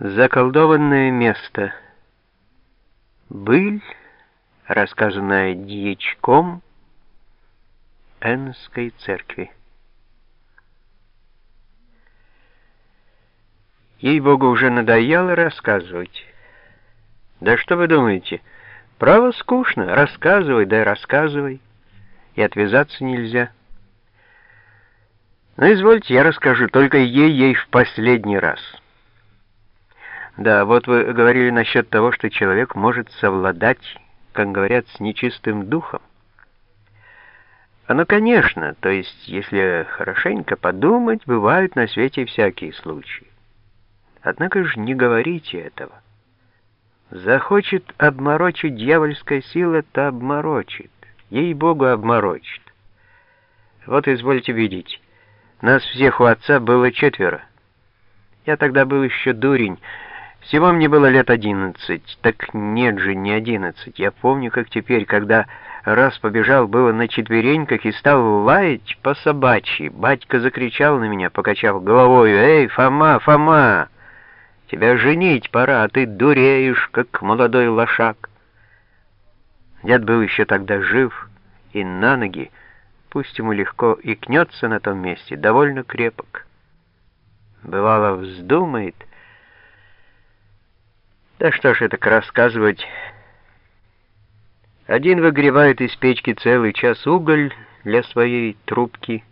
Заколдованное место. Быль, рассказанная дьячком Энской церкви. Ей-богу, уже надоело рассказывать. Да что вы думаете? Право скучно. Рассказывай, да рассказывай. И отвязаться нельзя. Ну, извольте, я расскажу, только ей-ей в последний раз. Да, вот вы говорили насчет того, что человек может совладать, как говорят, с нечистым духом. Оно, конечно, то есть, если хорошенько подумать, бывают на свете всякие случаи. Однако же не говорите этого. Захочет обморочить дьявольская сила, то обморочит. Ей-богу, обморочит. Вот извольте видеть, нас всех у отца было четверо. Я тогда был еще дурень, всего мне было лет одиннадцать. Так нет же, не одиннадцать. Я помню, как теперь, когда раз побежал было на четвереньках и стал лаять по собачьи. Батька закричал на меня, покачав головой. «Эй, Фома, Фома, тебя женить пора, а ты дуреешь, как молодой лошак». Дед был еще тогда жив и на ноги, пусть ему легко и кнется на том месте, довольно крепок. Бывало, вздумает — да что ж это рассказывать. Один выгревает из печки целый час уголь для своей трубки,